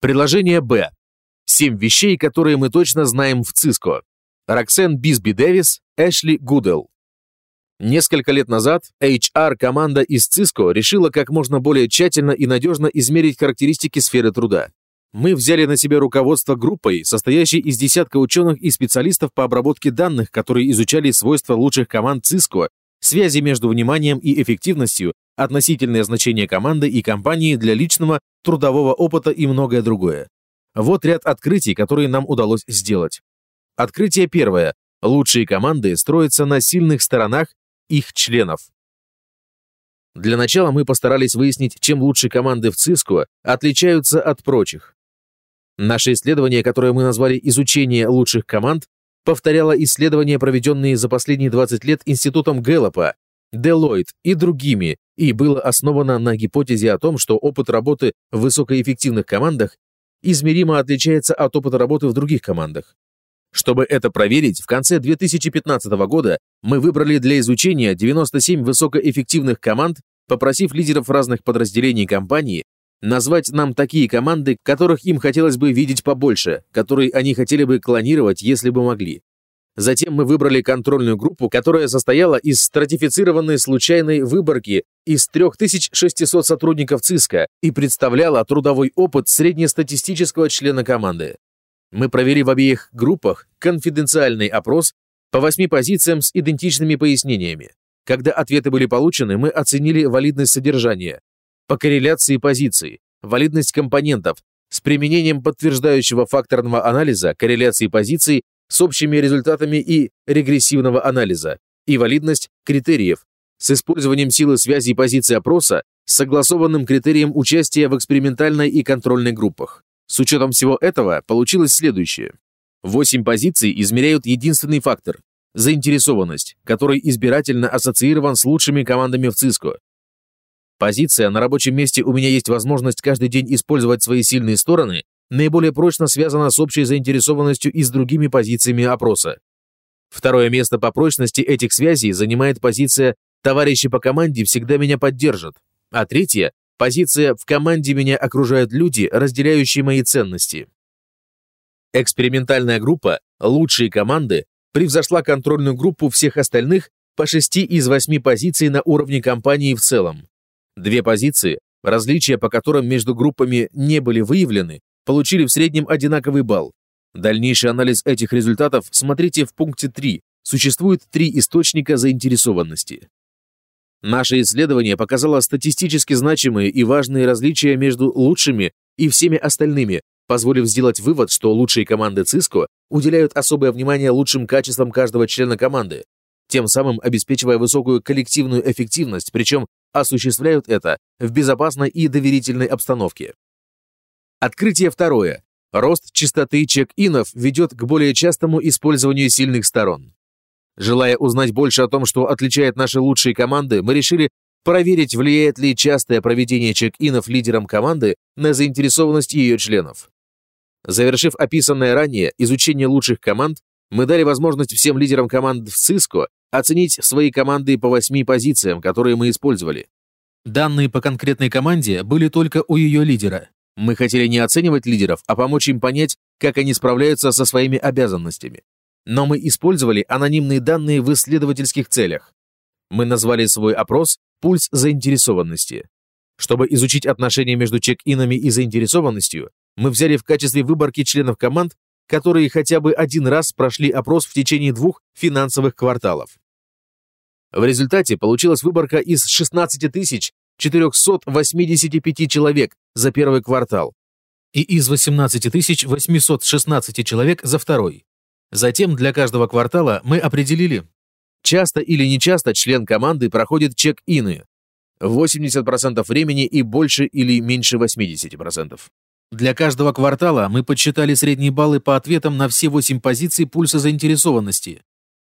Приложение Б. Семь вещей, которые мы точно знаем в Cisco. Роксен Бисби Дэвис, Эшли Гудел. Несколько лет назад HR-команда из Cisco решила как можно более тщательно и надежно измерить характеристики сферы труда. Мы взяли на себя руководство группой, состоящей из десятка ученых и специалистов по обработке данных, которые изучали свойства лучших команд Cisco, связи между вниманием и эффективностью, относительное значение команды и компании для личного трудового опыта и многое другое. Вот ряд открытий, которые нам удалось сделать. Открытие первое. Лучшие команды строятся на сильных сторонах их членов. Для начала мы постарались выяснить, чем лучшие команды в Cisco отличаются от прочих. Наше исследование, которое мы назвали «Изучение лучших команд», повторяло исследования, проведенные за последние 20 лет Институтом Гэллопа, Deloitte и другими, и было основано на гипотезе о том, что опыт работы в высокоэффективных командах измеримо отличается от опыта работы в других командах. Чтобы это проверить, в конце 2015 года мы выбрали для изучения 97 высокоэффективных команд, попросив лидеров разных подразделений компании назвать нам такие команды, которых им хотелось бы видеть побольше, которые они хотели бы клонировать, если бы могли. Затем мы выбрали контрольную группу, которая состояла из стратифицированной случайной выборки из 3600 сотрудников ЦИСКа и представляла трудовой опыт среднестатистического члена команды. Мы провели в обеих группах конфиденциальный опрос по восьми позициям с идентичными пояснениями. Когда ответы были получены, мы оценили валидность содержания, по корреляции позиций, валидность компонентов с применением подтверждающего факторного анализа корреляции позиций с общими результатами и регрессивного анализа, и валидность критериев с использованием силы связи позиций опроса с согласованным критерием участия в экспериментальной и контрольной группах. С учетом всего этого получилось следующее. Восемь позиций измеряют единственный фактор – заинтересованность, который избирательно ассоциирован с лучшими командами в ЦИСКО, Позиция «на рабочем месте у меня есть возможность каждый день использовать свои сильные стороны» наиболее прочно связана с общей заинтересованностью и с другими позициями опроса. Второе место по прочности этих связей занимает позиция «товарищи по команде всегда меня поддержат», а третья – позиция «в команде меня окружают люди, разделяющие мои ценности». Экспериментальная группа «Лучшие команды» превзошла контрольную группу всех остальных по шести из восьми позиций на уровне компании в целом. Две позиции, различия по которым между группами не были выявлены, получили в среднем одинаковый балл. Дальнейший анализ этих результатов смотрите в пункте 3. Существует три источника заинтересованности. Наше исследование показало статистически значимые и важные различия между лучшими и всеми остальными, позволив сделать вывод, что лучшие команды Cisco уделяют особое внимание лучшим качествам каждого члена команды, тем самым обеспечивая высокую коллективную эффективность, причем осуществляют это в безопасной и доверительной обстановке. Открытие второе. Рост частоты чек-инов ведет к более частому использованию сильных сторон. Желая узнать больше о том, что отличает наши лучшие команды, мы решили проверить, влияет ли частое проведение чек-инов лидером команды на заинтересованность ее членов. Завершив описанное ранее изучение лучших команд, мы дали возможность всем лидерам команд в Cisco оценить свои команды по восьми позициям, которые мы использовали. Данные по конкретной команде были только у ее лидера. Мы хотели не оценивать лидеров, а помочь им понять, как они справляются со своими обязанностями. Но мы использовали анонимные данные в исследовательских целях. Мы назвали свой опрос «Пульс заинтересованности». Чтобы изучить отношения между чек-инами и заинтересованностью, мы взяли в качестве выборки членов команд которые хотя бы один раз прошли опрос в течение двух финансовых кварталов. В результате получилась выборка из 16 485 человек за первый квартал и из 18 816 человек за второй. Затем для каждого квартала мы определили, часто или нечасто член команды проходит чек-ины, 80% времени и больше или меньше 80%. Для каждого квартала мы подсчитали средние баллы по ответам на все восемь позиций пульса заинтересованности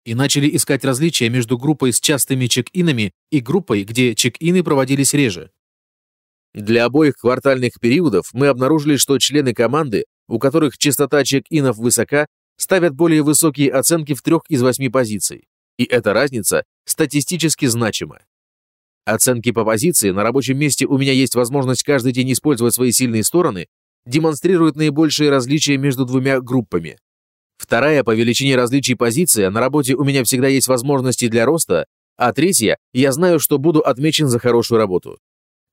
и начали искать различия между группой с частыми чек-инами и группой, где чек-ины проводились реже. Для обоих квартальных периодов мы обнаружили, что члены команды, у которых частота чек-инов высока, ставят более высокие оценки в трех из восьми позиций. И эта разница статистически значима. Оценки по позиции на рабочем месте у меня есть возможность каждый день использовать свои сильные стороны демонстрирует наибольшие различия между двумя группами. Вторая по величине различий позиция «на работе у меня всегда есть возможности для роста», а третья «я знаю, что буду отмечен за хорошую работу».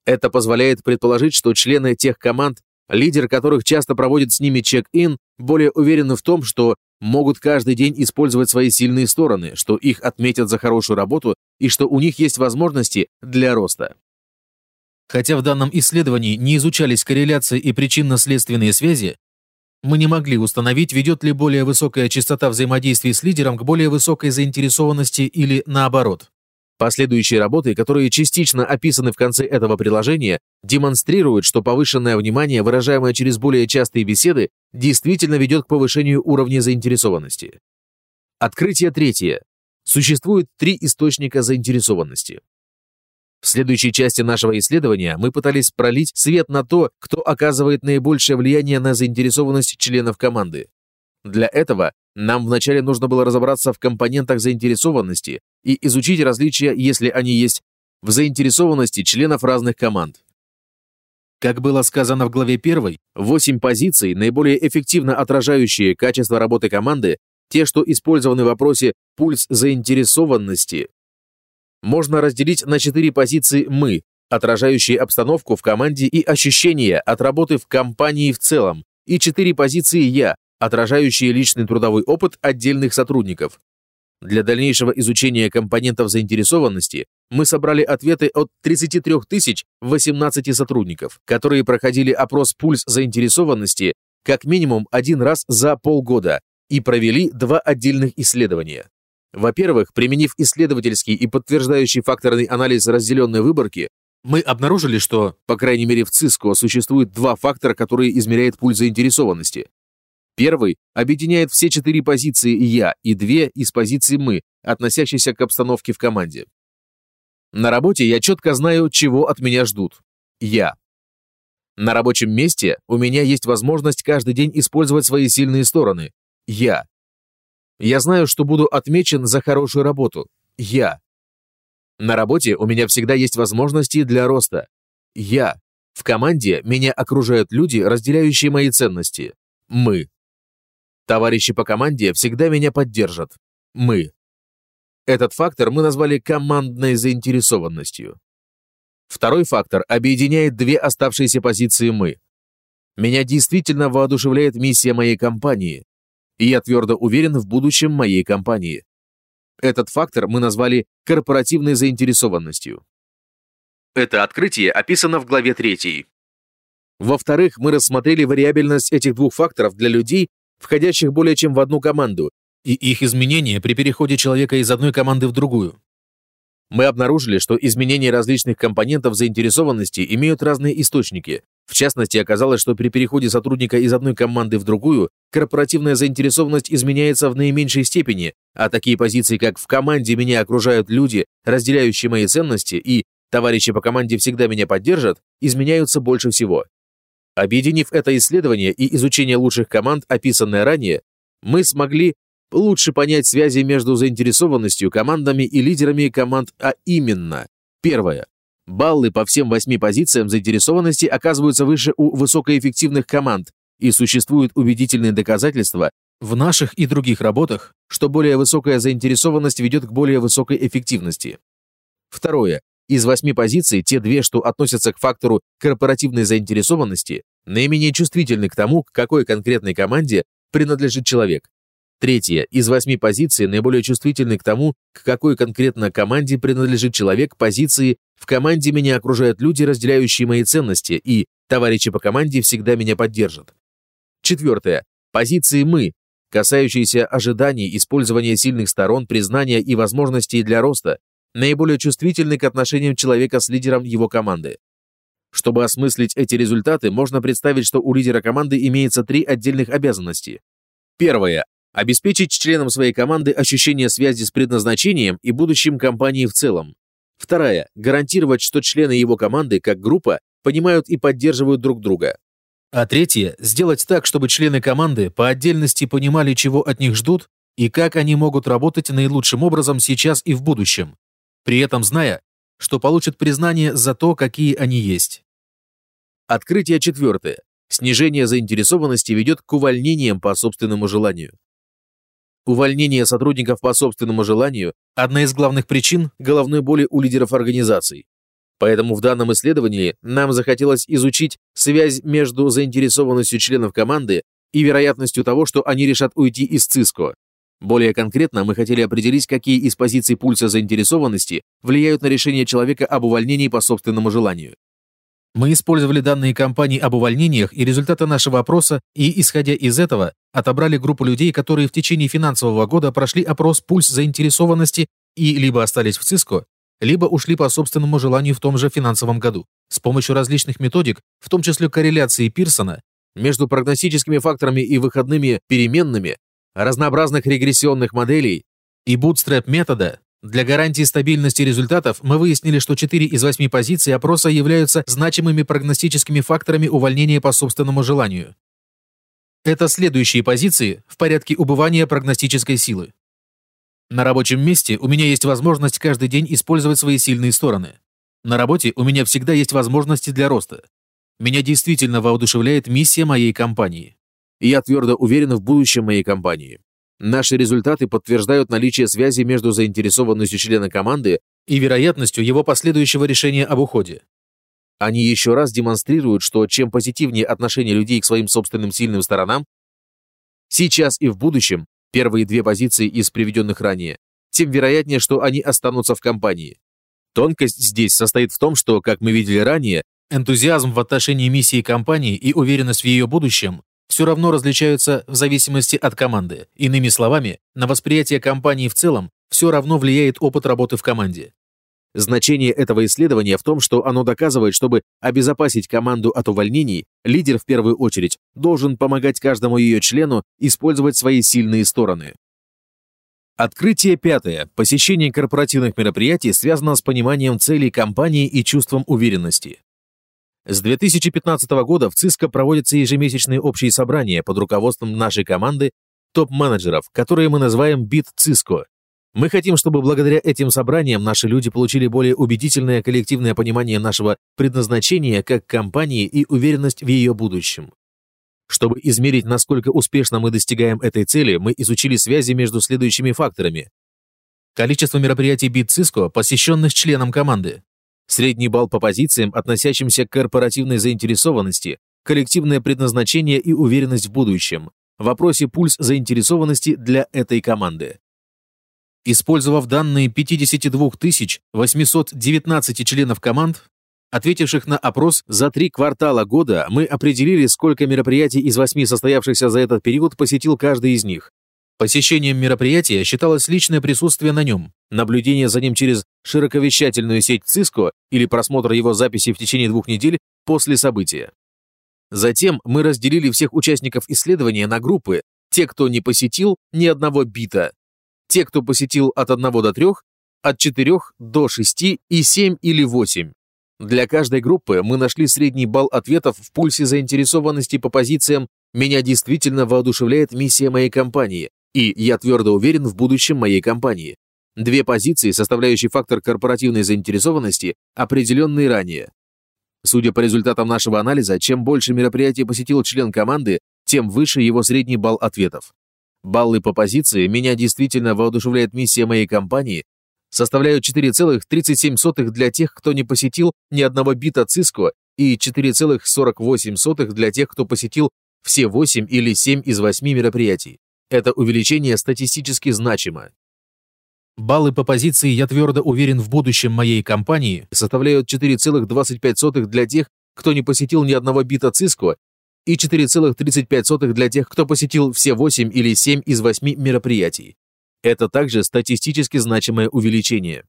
Это позволяет предположить, что члены тех команд, лидер которых часто проводит с ними чек-ин, более уверены в том, что могут каждый день использовать свои сильные стороны, что их отметят за хорошую работу и что у них есть возможности для роста. Хотя в данном исследовании не изучались корреляции и причинно-следственные связи, мы не могли установить, ведет ли более высокая частота взаимодействия с лидером к более высокой заинтересованности или наоборот. Последующие работы, которые частично описаны в конце этого приложения, демонстрируют, что повышенное внимание, выражаемое через более частые беседы, действительно ведет к повышению уровня заинтересованности. Открытие третье. Существует три источника заинтересованности. В следующей части нашего исследования мы пытались пролить свет на то, кто оказывает наибольшее влияние на заинтересованность членов команды. Для этого нам вначале нужно было разобраться в компонентах заинтересованности и изучить различия, если они есть, в заинтересованности членов разных команд. Как было сказано в главе 1, восемь позиций, наиболее эффективно отражающие качество работы команды, те, что использованы в вопросе «пульс заинтересованности», можно разделить на четыре позиции «мы», отражающие обстановку в команде и ощущения от работы в компании в целом, и четыре позиции «я», отражающие личный трудовой опыт отдельных сотрудников. Для дальнейшего изучения компонентов заинтересованности мы собрали ответы от 33 тысяч 18 сотрудников, которые проходили опрос «Пульс заинтересованности» как минимум один раз за полгода и провели два отдельных исследования. Во-первых, применив исследовательский и подтверждающий факторный анализ разделенной выборки, мы обнаружили, что, по крайней мере в ЦИСКО, существует два фактора, которые измеряют пульс заинтересованности. Первый объединяет все четыре позиции «я» и две из позиций «мы», относящиеся к обстановке в команде. На работе я четко знаю, чего от меня ждут. Я. На рабочем месте у меня есть возможность каждый день использовать свои сильные стороны. Я. Я знаю, что буду отмечен за хорошую работу. Я. На работе у меня всегда есть возможности для роста. Я. В команде меня окружают люди, разделяющие мои ценности. Мы. Товарищи по команде всегда меня поддержат. Мы. Этот фактор мы назвали командной заинтересованностью. Второй фактор объединяет две оставшиеся позиции «мы». Меня действительно воодушевляет миссия моей компании, и я твердо уверен в будущем моей компании. Этот фактор мы назвали корпоративной заинтересованностью. Это открытие описано в главе 3. Во-вторых, мы рассмотрели вариабельность этих двух факторов для людей, входящих более чем в одну команду, и их изменения при переходе человека из одной команды в другую. Мы обнаружили, что изменения различных компонентов заинтересованности имеют разные источники, в частности, оказалось, что при переходе сотрудника из одной команды в другую, корпоративная заинтересованность изменяется в наименьшей степени, а такие позиции, как «в команде меня окружают люди, разделяющие мои ценности» и «товарищи по команде всегда меня поддержат», изменяются больше всего. Объединив это исследование и изучение лучших команд, описанное ранее, мы смогли лучше понять связи между заинтересованностью командами и лидерами команд, а именно, первое, Баллы по всем восьми позициям заинтересованности оказываются выше у высокоэффективных команд, и существуют убедительные доказательства в наших и других работах, что более высокая заинтересованность ведет к более высокой эффективности. Второе. Из восьми позиций те две, что относятся к фактору корпоративной заинтересованности, наименее чувствительны к тому, к какой конкретной команде принадлежит человек. Третье. Из восьми позиций наиболее чувствительны к тому, к какой конкретно команде принадлежит человек, позиции «в команде меня окружают люди, разделяющие мои ценности» и «товарищи по команде всегда меня поддержат». Четвертое. Позиции «мы», касающиеся ожиданий, использования сильных сторон, признания и возможностей для роста, наиболее чувствительны к отношениям человека с лидером его команды. Чтобы осмыслить эти результаты, можно представить, что у лидера команды имеется три отдельных обязанности. Первое Обеспечить членам своей команды ощущение связи с предназначением и будущим компании в целом. Вторая. Гарантировать, что члены его команды, как группа, понимают и поддерживают друг друга. А третье. Сделать так, чтобы члены команды по отдельности понимали, чего от них ждут и как они могут работать наилучшим образом сейчас и в будущем, при этом зная, что получат признание за то, какие они есть. Открытие четвертое. Снижение заинтересованности ведет к увольнениям по собственному желанию. Увольнение сотрудников по собственному желанию – одна из главных причин головной боли у лидеров организаций. Поэтому в данном исследовании нам захотелось изучить связь между заинтересованностью членов команды и вероятностью того, что они решат уйти из ЦИСКО. Более конкретно, мы хотели определить, какие из позиций пульса заинтересованности влияют на решение человека об увольнении по собственному желанию. Мы использовали данные компании об увольнениях и результаты нашего опроса и, исходя из этого, отобрали группу людей, которые в течение финансового года прошли опрос «Пульс заинтересованности» и либо остались в ЦИСКО, либо ушли по собственному желанию в том же финансовом году. С помощью различных методик, в том числе корреляции Пирсона, между прогностическими факторами и выходными переменными, разнообразных регрессионных моделей и bootstrap метода, для гарантии стабильности результатов мы выяснили, что 4 из 8 позиций опроса являются значимыми прогностическими факторами увольнения по собственному желанию. Это следующие позиции в порядке убывания прогностической силы. На рабочем месте у меня есть возможность каждый день использовать свои сильные стороны. На работе у меня всегда есть возможности для роста. Меня действительно воодушевляет миссия моей компании. И я твердо уверен в будущем моей компании. Наши результаты подтверждают наличие связи между заинтересованностью члена команды и вероятностью его последующего решения об уходе. Они еще раз демонстрируют, что чем позитивнее отношение людей к своим собственным сильным сторонам, сейчас и в будущем, первые две позиции из приведенных ранее, тем вероятнее, что они останутся в компании. Тонкость здесь состоит в том, что, как мы видели ранее, энтузиазм в отношении миссии компании и уверенность в ее будущем все равно различаются в зависимости от команды. Иными словами, на восприятие компании в целом все равно влияет опыт работы в команде. Значение этого исследования в том, что оно доказывает, чтобы обезопасить команду от увольнений, лидер в первую очередь должен помогать каждому ее члену использовать свои сильные стороны. Открытие пятое. Посещение корпоративных мероприятий связано с пониманием целей компании и чувством уверенности. С 2015 года в ЦИСКО проводятся ежемесячные общие собрания под руководством нашей команды топ-менеджеров, которые мы называем БИТ ЦИСКО. Мы хотим, чтобы благодаря этим собраниям наши люди получили более убедительное коллективное понимание нашего предназначения как компании и уверенность в ее будущем. Чтобы измерить, насколько успешно мы достигаем этой цели, мы изучили связи между следующими факторами. Количество мероприятий БИТ ЦИСКО, посещенных членам команды, Средний балл по позициям, относящимся к корпоративной заинтересованности, коллективное предназначение и уверенность в будущем. В вопросе пульс заинтересованности для этой команды. Использовав данные 52 819 членов команд, ответивших на опрос за три квартала года, мы определили, сколько мероприятий из восьми состоявшихся за этот период посетил каждый из них. Посещением мероприятия считалось личное присутствие на нем, наблюдение за ним через широковещательную сеть Cisco или просмотр его записи в течение двух недель после события. Затем мы разделили всех участников исследования на группы, те, кто не посетил ни одного бита, те, кто посетил от 1 до 3, от 4 до 6 и 7 или 8. Для каждой группы мы нашли средний балл ответов в пульсе заинтересованности по позициям «Меня действительно воодушевляет миссия моей компании», и я твердо уверен в будущем моей компании. Две позиции, составляющие фактор корпоративной заинтересованности, определенные ранее. Судя по результатам нашего анализа, чем больше мероприятий посетил член команды, тем выше его средний балл ответов. Баллы по позиции «Меня действительно воодушевляет миссия моей компании» составляют 4,37 для тех, кто не посетил ни одного бита Cisco и 4,48 для тех, кто посетил все 8 или 7 из 8 мероприятий. Это увеличение статистически значимо. Баллы по позиции «Я твердо уверен в будущем моей компании» составляют 4,25 для тех, кто не посетил ни одного бита Cisco, и 4,35 для тех, кто посетил все 8 или 7 из 8 мероприятий. Это также статистически значимое увеличение.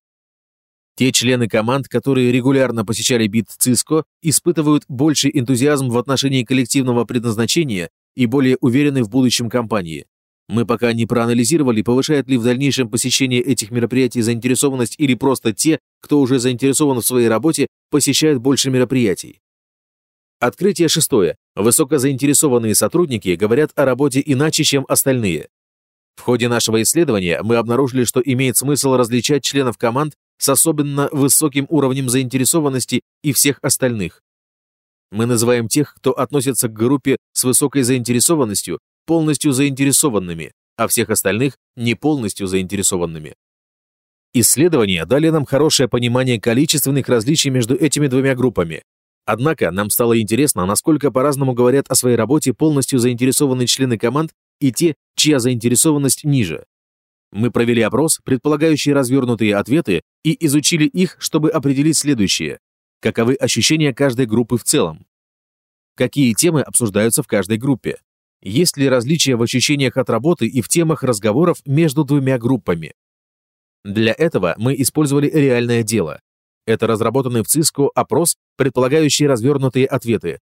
Те члены команд, которые регулярно посещали бит Cisco, испытывают больший энтузиазм в отношении коллективного предназначения и более уверены в будущем компании. Мы пока не проанализировали, повышает ли в дальнейшем посещение этих мероприятий заинтересованность или просто те, кто уже заинтересован в своей работе, посещают больше мероприятий. Открытие шестое. Высокозаинтересованные сотрудники говорят о работе иначе, чем остальные. В ходе нашего исследования мы обнаружили, что имеет смысл различать членов команд с особенно высоким уровнем заинтересованности и всех остальных. Мы называем тех, кто относится к группе с высокой заинтересованностью, полностью заинтересованными, а всех остальных не полностью заинтересованными. Исследования дали нам хорошее понимание количественных различий между этими двумя группами. Однако нам стало интересно, насколько по-разному говорят о своей работе полностью заинтересованные члены команд и те, чья заинтересованность ниже. Мы провели опрос, предполагающий развернутые ответы, и изучили их, чтобы определить следующее. Каковы ощущения каждой группы в целом? Какие темы обсуждаются в каждой группе? Есть ли различия в ощущениях от работы и в темах разговоров между двумя группами? Для этого мы использовали реальное дело. Это разработанный в Cisco опрос, предполагающий развернутые ответы.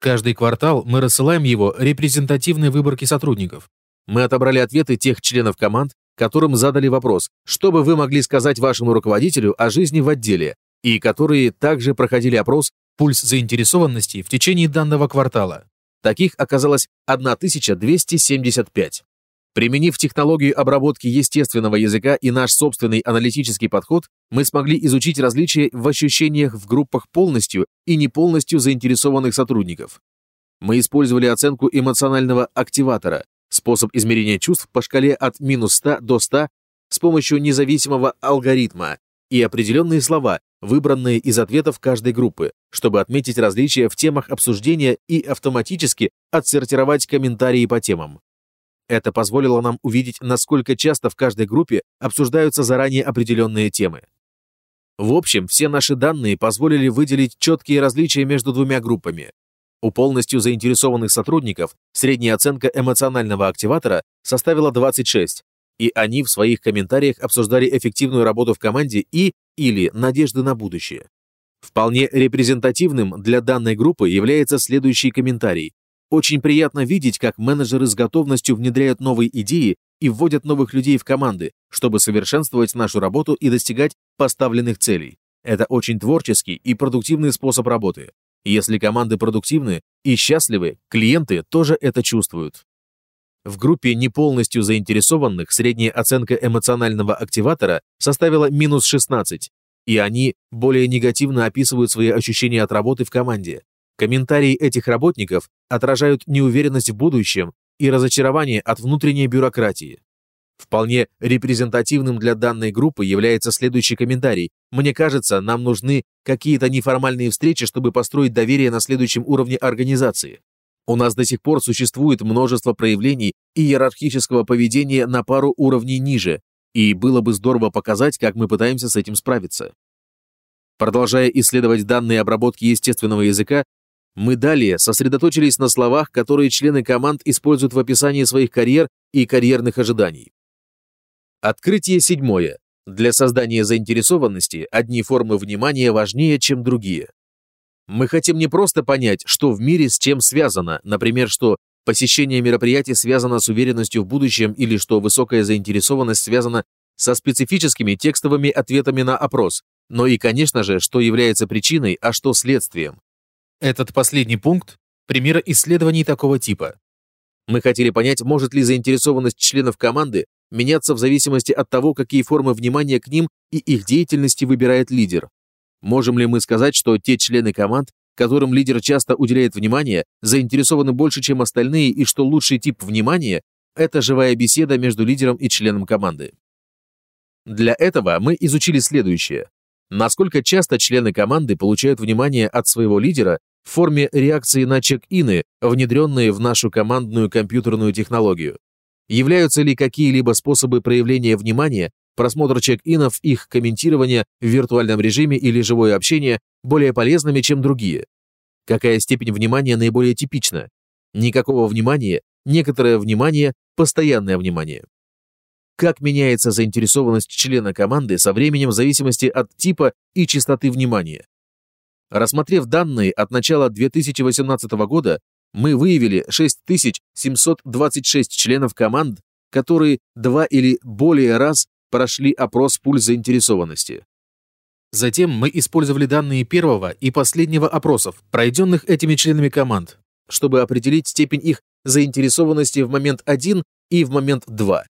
Каждый квартал мы рассылаем его репрезентативной выборке сотрудников. Мы отобрали ответы тех членов команд, которым задали вопрос, что бы вы могли сказать вашему руководителю о жизни в отделе, и которые также проходили опрос «Пульс заинтересованности» в течение данного квартала. Таких оказалось 1275. Применив технологию обработки естественного языка и наш собственный аналитический подход, мы смогли изучить различия в ощущениях в группах полностью и не полностью заинтересованных сотрудников. Мы использовали оценку эмоционального активатора, способ измерения чувств по шкале от минус 100 до 100 с помощью независимого алгоритма и определенные слова, выбранные из ответов каждой группы, чтобы отметить различия в темах обсуждения и автоматически отсортировать комментарии по темам. Это позволило нам увидеть, насколько часто в каждой группе обсуждаются заранее определенные темы. В общем, все наши данные позволили выделить четкие различия между двумя группами. У полностью заинтересованных сотрудников средняя оценка эмоционального активатора составила 26, и они в своих комментариях обсуждали эффективную работу в команде и или надежды на будущее. Вполне репрезентативным для данной группы является следующий комментарий, очень приятно видеть, как менеджеры с готовностью внедряют новые идеи и вводят новых людей в команды, чтобы совершенствовать нашу работу и достигать поставленных целей. Это очень творческий и продуктивный способ работы. Если команды продуктивны и счастливы, клиенты тоже это чувствуют. В группе не полностью заинтересованных средняя оценка эмоционального активатора составила минус 16, и они более негативно описывают свои ощущения от работы в команде. Комментарии этих работников отражают неуверенность в будущем и разочарование от внутренней бюрократии. Вполне репрезентативным для данной группы является следующий комментарий. «Мне кажется, нам нужны какие-то неформальные встречи, чтобы построить доверие на следующем уровне организации. У нас до сих пор существует множество проявлений иерархического поведения на пару уровней ниже, и было бы здорово показать, как мы пытаемся с этим справиться». Продолжая исследовать данные обработки естественного языка, мы далее сосредоточились на словах, которые члены команд используют в описании своих карьер и карьерных ожиданий. Открытие седьмое. Для создания заинтересованности одни формы внимания важнее, чем другие. Мы хотим не просто понять, что в мире с чем связано, например, что посещение мероприятий связано с уверенностью в будущем или что высокая заинтересованность связана со специфическими текстовыми ответами на опрос, но и, конечно же, что является причиной, а что следствием. Этот последний пункт – пример исследований такого типа. Мы хотели понять, может ли заинтересованность членов команды меняться в зависимости от того, какие формы внимания к ним и их деятельности выбирает лидер. Можем ли мы сказать, что те члены команд, которым лидер часто уделяет внимание, заинтересованы больше, чем остальные, и что лучший тип внимания – это живая беседа между лидером и членом команды? Для этого мы изучили следующее. Насколько часто члены команды получают внимание от своего лидера в форме реакции на чек-ины, внедренные в нашу командную компьютерную технологию? Являются ли какие-либо способы проявления внимания, просмотр чек-инов, их комментирование в виртуальном режиме или живое общение более полезными, чем другие? Какая степень внимания наиболее типична? Никакого внимания, некоторое внимание, постоянное внимание как меняется заинтересованность члена команды со временем в зависимости от типа и частоты внимания. Рассмотрев данные от начала 2018 года, мы выявили 6726 членов команд, которые два или более раз прошли опрос пульс заинтересованности. Затем мы использовали данные первого и последнего опросов, пройденных этими членами команд, чтобы определить степень их заинтересованности в момент 1 и в момент 2.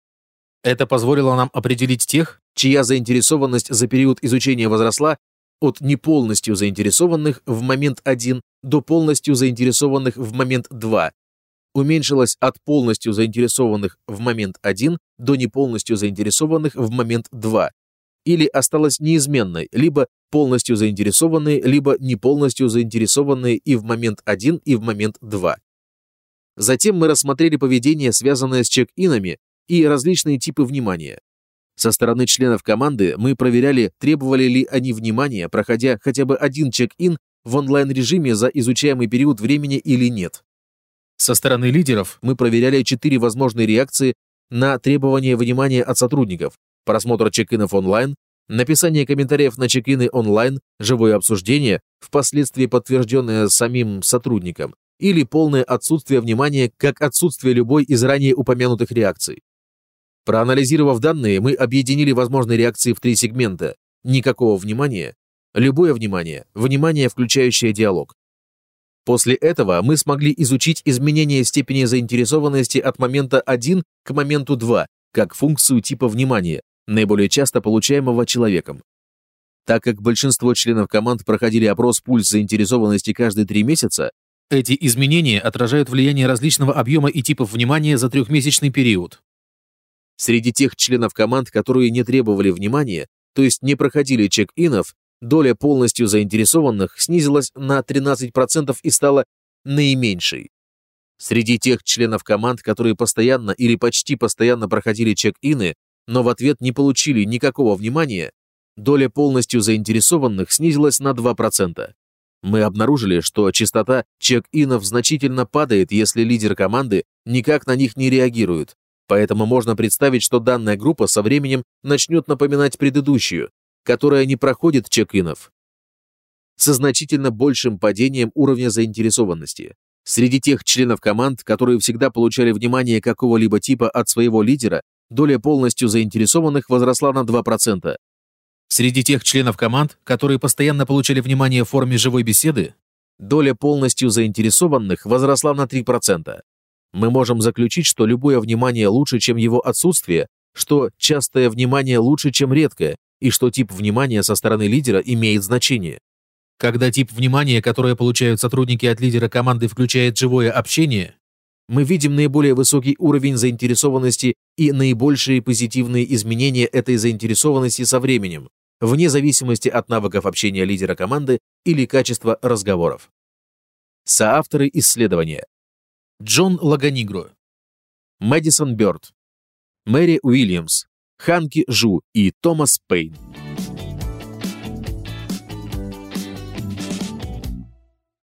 Это позволило нам определить тех, чья заинтересованность за период изучения возросла от неполностью заинтересованных в момент 1 до полностью заинтересованных в момент 2 уменьшилась от полностью заинтересованных в момент 1 до неполностью заинтересованных в момент 2 или осталась неизменной, либо полностью заинтересованные, либо не полностью заинтересованные и в момент 1, и в момент 2. Затем мы рассмотрели поведение, связанное с чек-инами и различные типы внимания. Со стороны членов команды мы проверяли, требовали ли они внимания, проходя хотя бы один чек-ин в онлайн-режиме за изучаемый период времени или нет. Со стороны лидеров мы проверяли четыре возможные реакции на требование внимания от сотрудников, просмотр чек-инов онлайн, написание комментариев на чек-ины онлайн, живое обсуждение, впоследствии подтвержденное самим сотрудником, или полное отсутствие внимания как отсутствие любой из ранее упомянутых реакций. Проанализировав данные, мы объединили возможные реакции в три сегмента. Никакого внимания, любое внимание, внимание, включающее диалог. После этого мы смогли изучить изменение степени заинтересованности от момента 1 к моменту 2 как функцию типа внимания, наиболее часто получаемого человеком. Так как большинство членов команд проходили опрос пульс заинтересованности каждые три месяца, эти изменения отражают влияние различного объема и типов внимания за трехмесячный период. Среди тех членов команд, которые не требовали внимания, то есть не проходили чек-инов, доля полностью заинтересованных снизилась на 13% и стала наименьшей. Среди тех членов команд, которые постоянно или почти постоянно проходили чек-ины, но в ответ не получили никакого внимания, доля полностью заинтересованных снизилась на 2%. Мы обнаружили, что частота чек-инов значительно падает, если лидер команды никак на них не реагирует, поэтому можно представить, что данная группа со временем начнет напоминать предыдущую, которая не проходит чек-инов, со значительно большим падением уровня заинтересованности. Среди тех членов команд, которые всегда получали внимание какого-либо типа от своего лидера, доля полностью заинтересованных возросла на 2%. Среди тех членов команд, которые постоянно получали внимание в форме живой беседы, доля полностью заинтересованных возросла на 3%. Мы можем заключить, что любое внимание лучше, чем его отсутствие, что частое внимание лучше, чем редкое, и что тип внимания со стороны лидера имеет значение. Когда тип внимания, которое получают сотрудники от лидера команды, включает живое общение, мы видим наиболее высокий уровень заинтересованности и наибольшие позитивные изменения этой заинтересованности со временем, вне зависимости от навыков общения лидера команды или качества разговоров. Соавторы исследования. Джон Лаганигро, Мэдисон Бёрд, Мэри Уильямс, Ханки Жу и Томас Пейн.